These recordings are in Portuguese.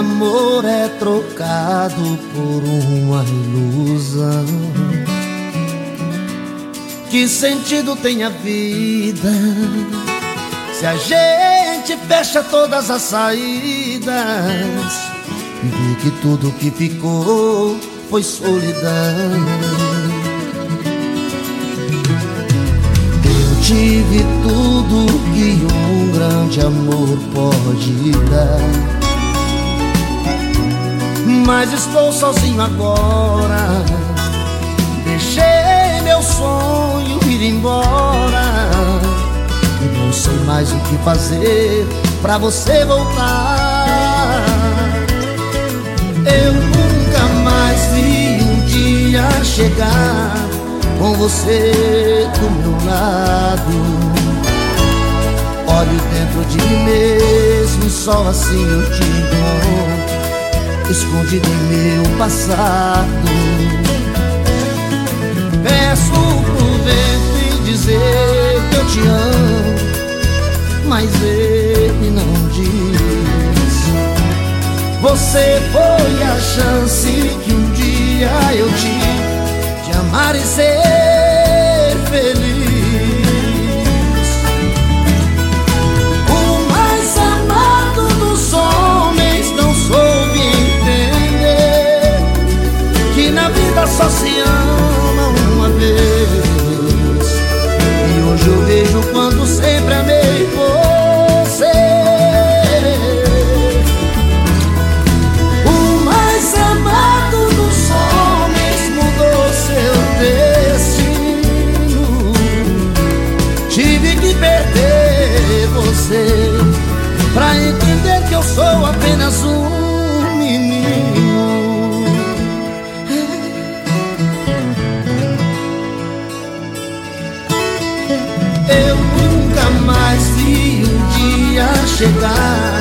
amor é trocado por uma ilusão. Que sentido tem a vida se a gente fecha todas as saídas e vê que tudo que ficou foi solidão? Eu tive tudo que um grande amor pode dar mas estou sozinho agora. Deixei meu sonho ir embora. E não sei mais o que fazer pra você voltar. Eu nunca mais vi um dia chegar com você do meu lado. Olho dentro de mim mesmo só assim eu te encontro escondido em meu passado. Peço pro vento dizer que eu te amo, mas ele não diz. Você foi a chance que um dia eu tive de amar e ser feliz. Você Pra entender que eu sou apenas um menino. Chegar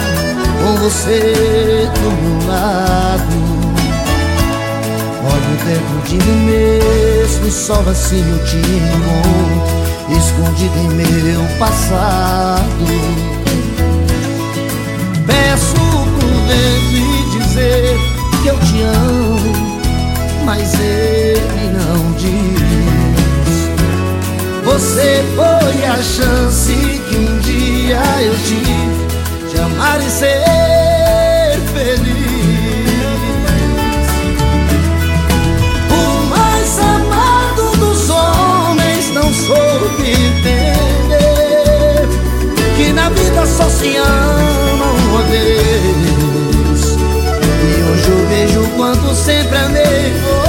com você do meu lado. Olho dentro de mim mesmo só eu te encontro, escondido em meu passado. Peço por ele dizer que eu te amo, mas ele não diz. Você foi a chance que um dia eu tive de amar e ser. entender que na vida só se ama uma vez. E hoje eu vejo quanto sempre amei você.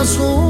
else